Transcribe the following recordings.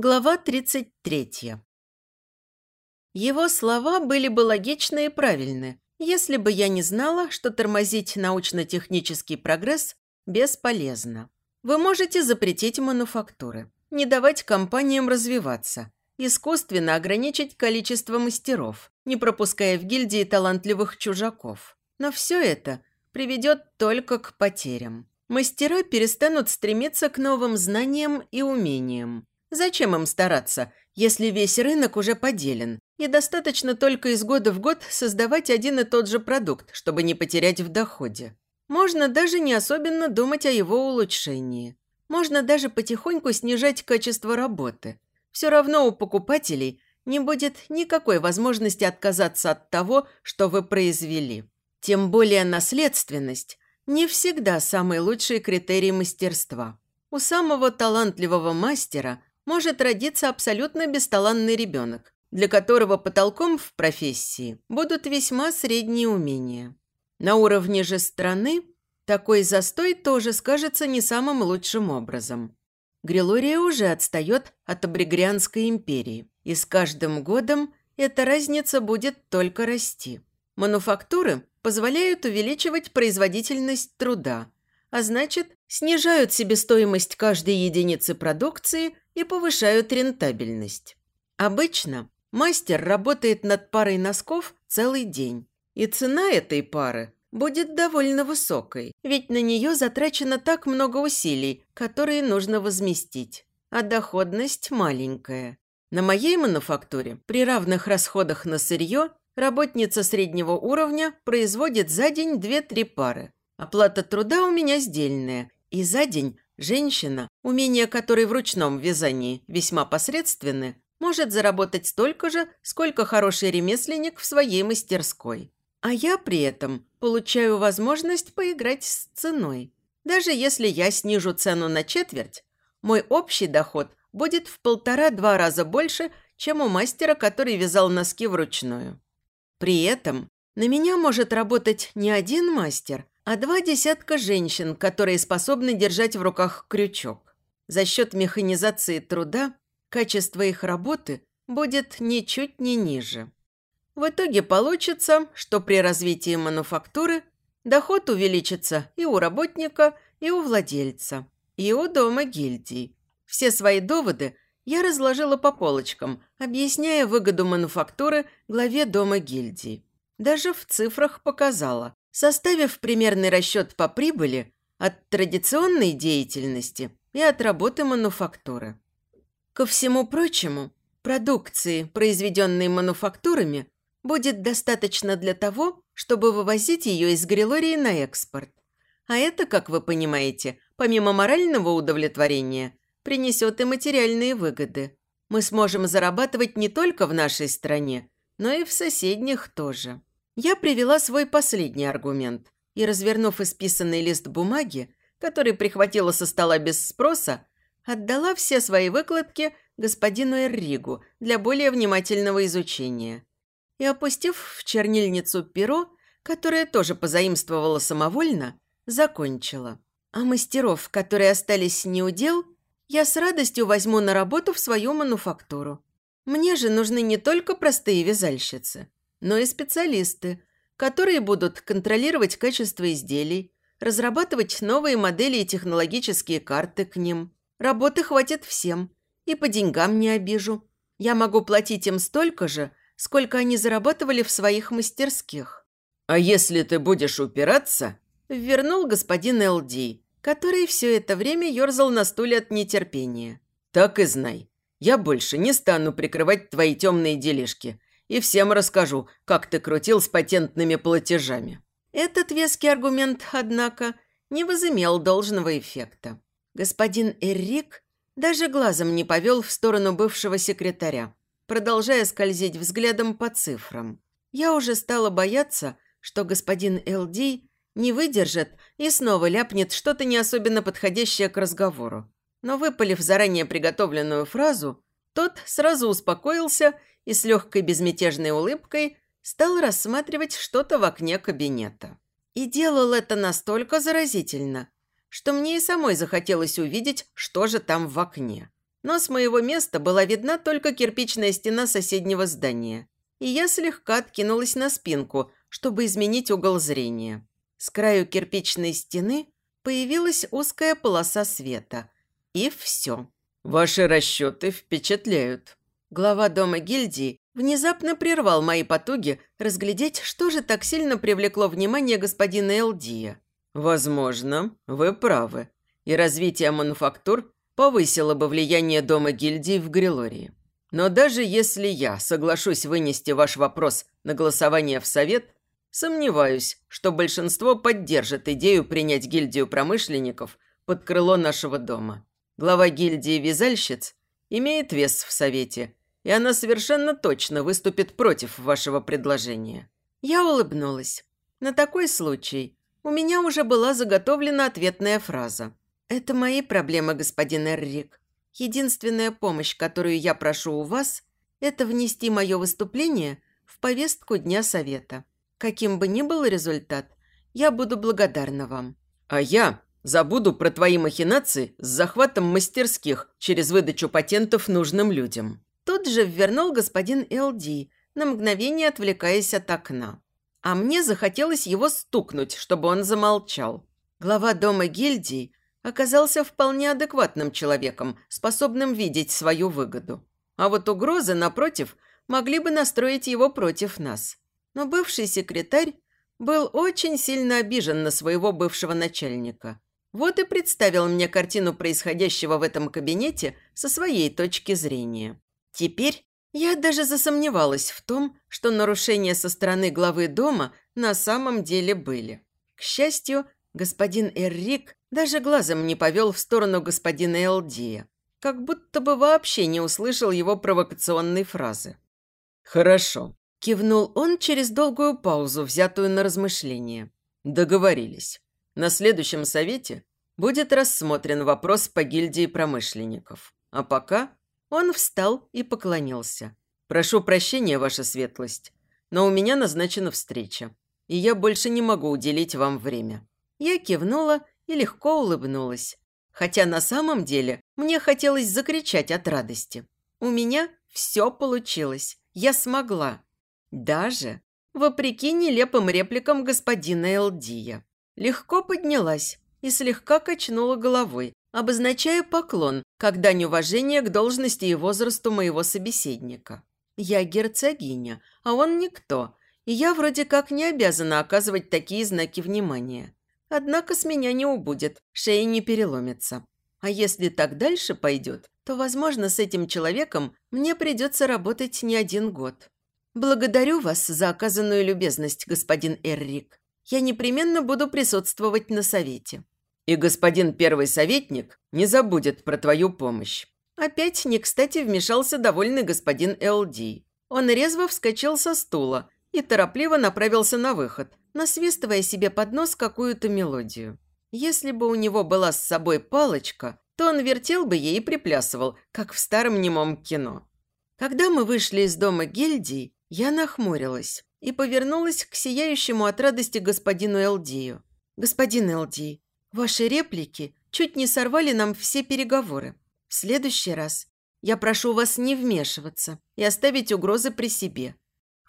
Глава 33. Его слова были бы логичны и правильны, если бы я не знала, что тормозить научно-технический прогресс бесполезно. Вы можете запретить мануфактуры, не давать компаниям развиваться, искусственно ограничить количество мастеров, не пропуская в гильдии талантливых чужаков. Но все это приведет только к потерям. Мастера перестанут стремиться к новым знаниям и умениям, Зачем им стараться, если весь рынок уже поделен, и достаточно только из года в год создавать один и тот же продукт, чтобы не потерять в доходе? Можно даже не особенно думать о его улучшении. Можно даже потихоньку снижать качество работы. Все равно у покупателей не будет никакой возможности отказаться от того, что вы произвели. Тем более наследственность не всегда самый лучший критерий мастерства. У самого талантливого мастера – может родиться абсолютно бесталанный ребенок, для которого потолком в профессии будут весьма средние умения. На уровне же страны такой застой тоже скажется не самым лучшим образом. Грилория уже отстает от Абригрианской империи, и с каждым годом эта разница будет только расти. Мануфактуры позволяют увеличивать производительность труда, а значит, снижают себестоимость каждой единицы продукции и повышают рентабельность. Обычно мастер работает над парой носков целый день, и цена этой пары будет довольно высокой, ведь на нее затрачено так много усилий, которые нужно возместить, а доходность маленькая. На моей мануфактуре при равных расходах на сырье работница среднего уровня производит за день 2-3 пары. Оплата труда у меня сдельная, и за день Женщина, умения которой в ручном вязании весьма посредственны, может заработать столько же, сколько хороший ремесленник в своей мастерской. А я при этом получаю возможность поиграть с ценой. Даже если я снижу цену на четверть, мой общий доход будет в полтора-два раза больше, чем у мастера, который вязал носки вручную. При этом на меня может работать не один мастер, а два десятка женщин, которые способны держать в руках крючок. За счет механизации труда качество их работы будет ничуть не ниже. В итоге получится, что при развитии мануфактуры доход увеличится и у работника, и у владельца, и у дома гильдии. Все свои доводы я разложила по полочкам, объясняя выгоду мануфактуры главе дома гильдии. Даже в цифрах показала, составив примерный расчет по прибыли от традиционной деятельности и от работы мануфактуры. Ко всему прочему, продукции, произведенной мануфактурами, будет достаточно для того, чтобы вывозить ее из Грилории на экспорт. А это, как вы понимаете, помимо морального удовлетворения, принесет и материальные выгоды. Мы сможем зарабатывать не только в нашей стране, но и в соседних тоже. Я привела свой последний аргумент и, развернув исписанный лист бумаги, который прихватила со стола без спроса, отдала все свои выкладки господину Эрригу для более внимательного изучения. И, опустив в чернильницу перо, которое тоже позаимствовала самовольно, закончила. А мастеров, которые остались не у дел, я с радостью возьму на работу в свою мануфактуру. Мне же нужны не только простые вязальщицы – но и специалисты, которые будут контролировать качество изделий, разрабатывать новые модели и технологические карты к ним. Работы хватит всем, и по деньгам не обижу. Я могу платить им столько же, сколько они зарабатывали в своих мастерских. «А если ты будешь упираться?» – вернул господин Элди, который все это время ерзал на стуле от нетерпения. «Так и знай. Я больше не стану прикрывать твои темные делишки и всем расскажу, как ты крутил с патентными платежами». Этот веский аргумент, однако, не возымел должного эффекта. Господин Эрик даже глазом не повел в сторону бывшего секретаря, продолжая скользить взглядом по цифрам. Я уже стала бояться, что господин Элди не выдержит и снова ляпнет что-то не особенно подходящее к разговору. Но выпалив заранее приготовленную фразу, тот сразу успокоился и с легкой безмятежной улыбкой стал рассматривать что-то в окне кабинета. И делал это настолько заразительно, что мне и самой захотелось увидеть, что же там в окне. но с моего места была видна только кирпичная стена соседнего здания. И я слегка откинулась на спинку, чтобы изменить угол зрения. С краю кирпичной стены появилась узкая полоса света. И все. «Ваши расчеты впечатляют». Глава дома гильдии внезапно прервал мои потуги разглядеть, что же так сильно привлекло внимание господина Элдия. «Возможно, вы правы. И развитие мануфактур повысило бы влияние дома гильдии в Грилории. Но даже если я соглашусь вынести ваш вопрос на голосование в совет, сомневаюсь, что большинство поддержит идею принять гильдию промышленников под крыло нашего дома. Глава гильдии вязальщиц имеет вес в совете, и она совершенно точно выступит против вашего предложения». Я улыбнулась. На такой случай у меня уже была заготовлена ответная фраза. «Это мои проблемы, господин Эррик. Единственная помощь, которую я прошу у вас, это внести мое выступление в повестку Дня Совета. Каким бы ни был результат, я буду благодарна вам». «А я забуду про твои махинации с захватом мастерских через выдачу патентов нужным людям». Тут же ввернул господин Л.Д., на мгновение отвлекаясь от окна. А мне захотелось его стукнуть, чтобы он замолчал. Глава дома гильдии оказался вполне адекватным человеком, способным видеть свою выгоду. А вот угрозы, напротив, могли бы настроить его против нас. Но бывший секретарь был очень сильно обижен на своего бывшего начальника. Вот и представил мне картину происходящего в этом кабинете со своей точки зрения. Теперь я даже засомневалась в том, что нарушения со стороны главы дома на самом деле были. К счастью, господин Эррик даже глазом не повел в сторону господина Элдия, как будто бы вообще не услышал его провокационной фразы. «Хорошо», – кивнул он через долгую паузу, взятую на размышление. «Договорились. На следующем совете будет рассмотрен вопрос по гильдии промышленников. А пока он встал и поклонился. «Прошу прощения, ваша светлость, но у меня назначена встреча, и я больше не могу уделить вам время». Я кивнула и легко улыбнулась. Хотя на самом деле мне хотелось закричать от радости. У меня все получилось. Я смогла. Даже вопреки нелепым репликам господина Элдия. Легко поднялась и слегка качнула головой, обозначая поклон, как дань уважения к должности и возрасту моего собеседника. Я герцогиня, а он никто, и я вроде как не обязана оказывать такие знаки внимания. Однако с меня не убудет, шея не переломится. А если так дальше пойдет, то, возможно, с этим человеком мне придется работать не один год. Благодарю вас за оказанную любезность, господин Эррик. Я непременно буду присутствовать на совете. И господин первый советник не забудет про твою помощь. Опять не кстати вмешался довольный господин Л.Д. Он резво вскочил со стула и торопливо направился на выход, насвистывая себе под нос какую-то мелодию. Если бы у него была с собой палочка, то он вертел бы ей и приплясывал, как в старом немом кино. Когда мы вышли из дома гильдии, я нахмурилась и повернулась к сияющему от радости господину Элдию. «Господин Элди, Ваши реплики чуть не сорвали нам все переговоры. В следующий раз я прошу вас не вмешиваться и оставить угрозы при себе.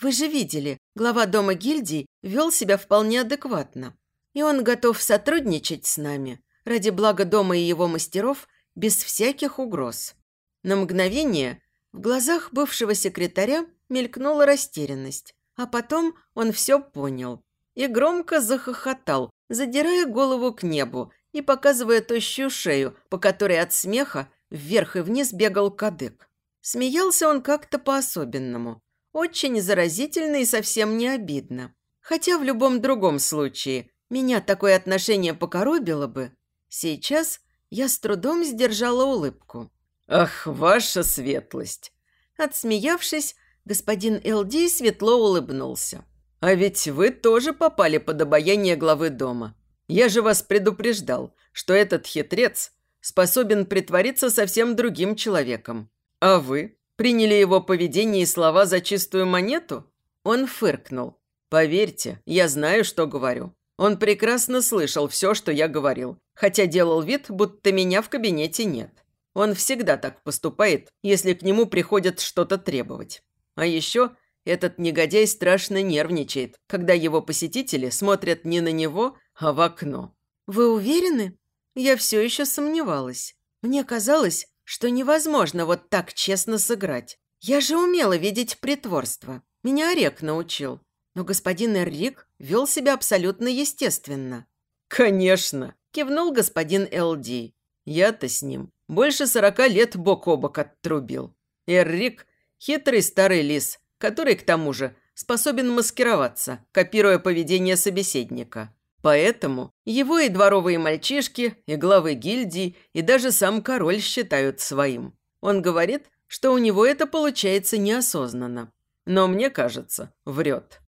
Вы же видели, глава дома гильдии вел себя вполне адекватно. И он готов сотрудничать с нами ради блага дома и его мастеров без всяких угроз. На мгновение в глазах бывшего секретаря мелькнула растерянность, а потом он все понял и громко захохотал, задирая голову к небу и показывая тощую шею, по которой от смеха вверх и вниз бегал кадык. Смеялся он как-то по-особенному. Очень заразительно и совсем не обидно. Хотя в любом другом случае меня такое отношение покоробило бы. Сейчас я с трудом сдержала улыбку. «Ах, ваша светлость!» Отсмеявшись, господин Элди светло улыбнулся. А ведь вы тоже попали под обаяние главы дома. Я же вас предупреждал, что этот хитрец способен притвориться совсем другим человеком. А вы приняли его поведение и слова за чистую монету? Он фыркнул. Поверьте, я знаю, что говорю. Он прекрасно слышал все, что я говорил, хотя делал вид, будто меня в кабинете нет. Он всегда так поступает, если к нему приходят что-то требовать. А еще этот негодяй страшно нервничает, когда его посетители смотрят не на него, а в окно. «Вы уверены?» Я все еще сомневалась. Мне казалось, что невозможно вот так честно сыграть. Я же умела видеть притворство. Меня Орек научил. Но господин Эррик вел себя абсолютно естественно. «Конечно!» – кивнул господин Элди. «Я-то с ним больше сорока лет бок о бок оттрубил. Эррик – хитрый старый лис, который, к тому же, способен маскироваться, копируя поведение собеседника. Поэтому его и дворовые мальчишки, и главы гильдии, и даже сам король считают своим. Он говорит, что у него это получается неосознанно. Но мне кажется, врет.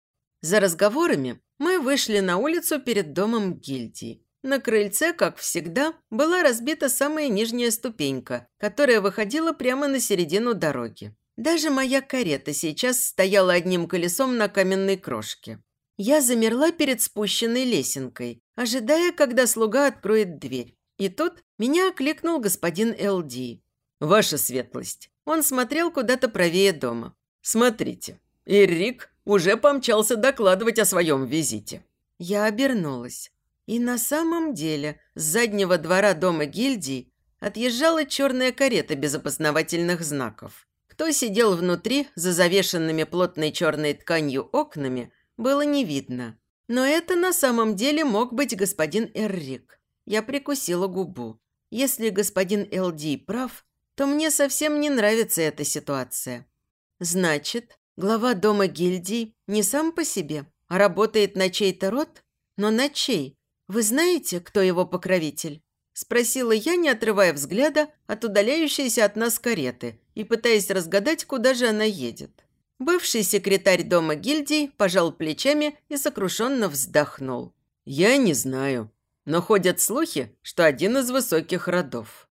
За разговорами мы вышли на улицу перед домом гильдии. На крыльце, как всегда, была разбита самая нижняя ступенька, которая выходила прямо на середину дороги. Даже моя карета сейчас стояла одним колесом на каменной крошке. Я замерла перед спущенной лесенкой, ожидая, когда слуга откроет дверь. И тут меня окликнул господин Л.Д. «Ваша светлость». Он смотрел куда-то правее дома. «Смотрите, Эрик уже помчался докладывать о своем визите». Я обернулась. И на самом деле с заднего двора дома гильдии отъезжала черная карета без опознавательных знаков. Кто сидел внутри, за завешенными плотной черной тканью окнами, было не видно. Но это на самом деле мог быть господин Эррик. Я прикусила губу. Если господин Элди прав, то мне совсем не нравится эта ситуация. Значит, глава дома гильдии не сам по себе, а работает на чей-то род? Но на чей? Вы знаете, кто его покровитель? Спросила я, не отрывая взгляда от удаляющейся от нас кареты и пытаясь разгадать, куда же она едет. Бывший секретарь дома гильдии пожал плечами и сокрушенно вздохнул. «Я не знаю, но ходят слухи, что один из высоких родов».